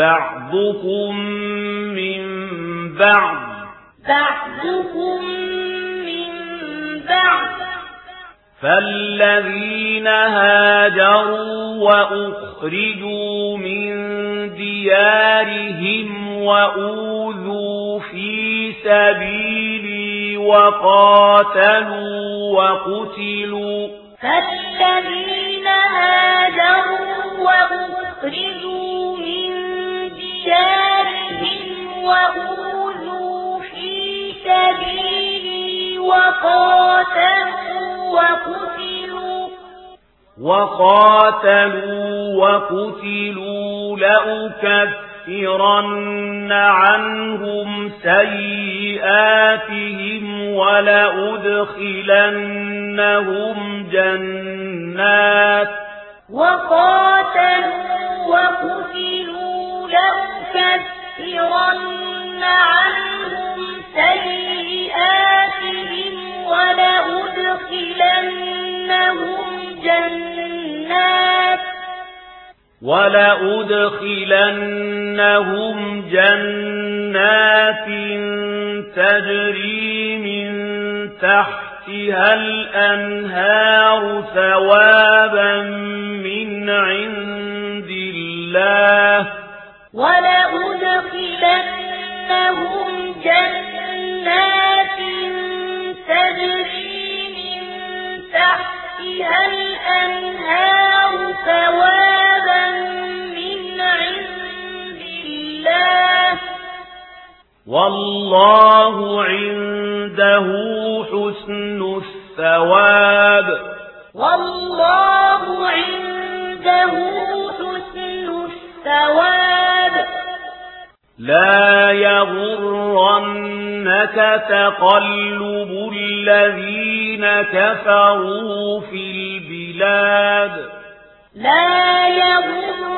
بعضكم من بعض. بعضكم من بعض. فالذين هاجروا وأخرجوا من ديارهم وأوذوا في سبيلي وقاتلوا وقتلوا. فالذين هاجروا وأخرجوا وقاتلوا وقتلوا لأكفرن عنهم سيئاتهم ولأدخلنهم جنات وقاتلوا وقتلوا لأكفرن عنهم سيئاتهم وَلَأُدْخِلَنَّهُمْ جَنَّاتٍ وَلَأُدْخِلَنَّهُمْ جَنَّاتٍ تَجْرِي مِن تَحْتِهَا الْأَنْهَارُ ثَوَابًا تحتها الأنهار ثوابا من عند الله. والله عنده حسن الثواب. والله عنده حسن الثواب. لا يغرن إِنَّكَ تَقَلُّبُ الَّذِينَ كَفَرُوا فِي الْبِلَادِ. لَا يَغُرَّنَّكَ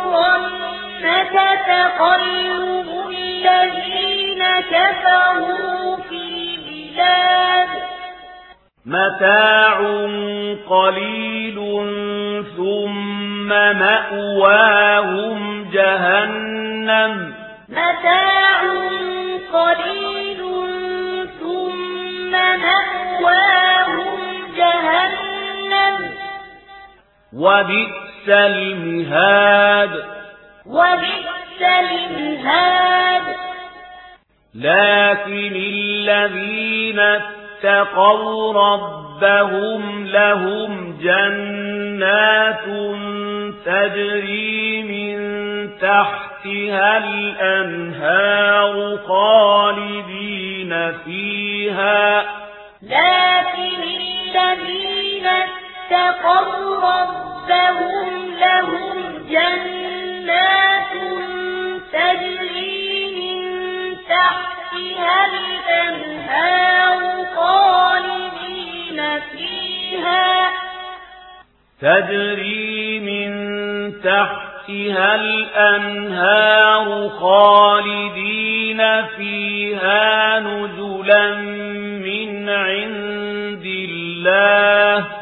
تَقَلُّبُ الَّذِينَ كَفَرُوا فِي الْبِلَادِ. مَتَاعٌ قَلِيلٌ ثُمَّ مَأْوَاهُمْ جَهَنَّمُ. مَتَاعٌ وبئس المهاد. وبئس المهاد. لكن الذين اتقوا ربهم لهم جنات تجري من تحتها الأنهار خالدين فيها. لكن الذين لهم جنات تجري من تحتها الأنهار خالدين فيها تجري من تحتها الأنهار خالدين فيها نزلا من عند الله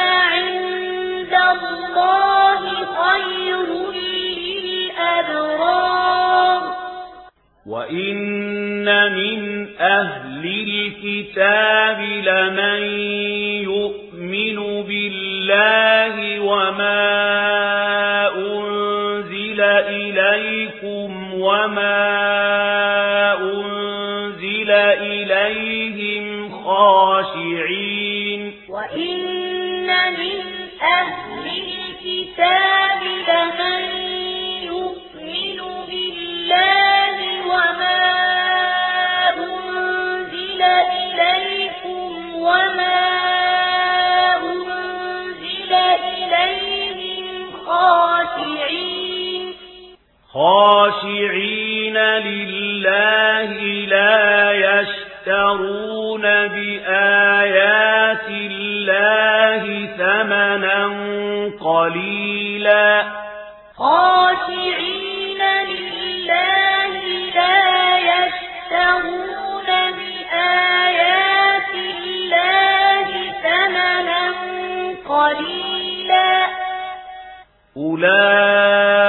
وَإِنَّ مِنْ أَهْلِ الْكِتَابِ لَمَن يُؤْمِنُ بِاللَّهِ وَمَا أُنْزِلَ إِلَيْكُمْ وَمَا أُنْزِلَ إِلَيْهِمْ خَاشِعِينَ وَإِنَّ مِنْ أَهْلِ الْكِتَابِ لَمَن خاشعين لله لا يشترون بآيات الله ثمنا قليلا. خاشعين لله لا يشترون بآيات الله ثمنا قليلا. أولئك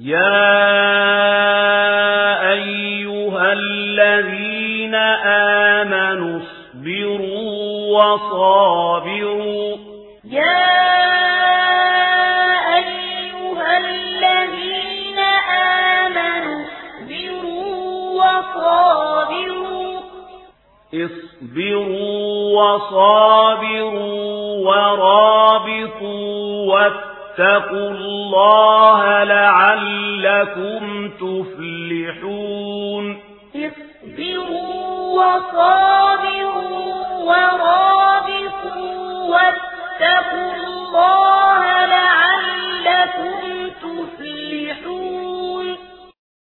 يا أيها الذين آمنوا اصبروا وصابروا يا أيها الذين آمنوا اصبروا وصابروا اصبروا وصابروا ورابطوا واتقوا الله لعلكم تفلحون. اصبروا وصابروا ورابطوا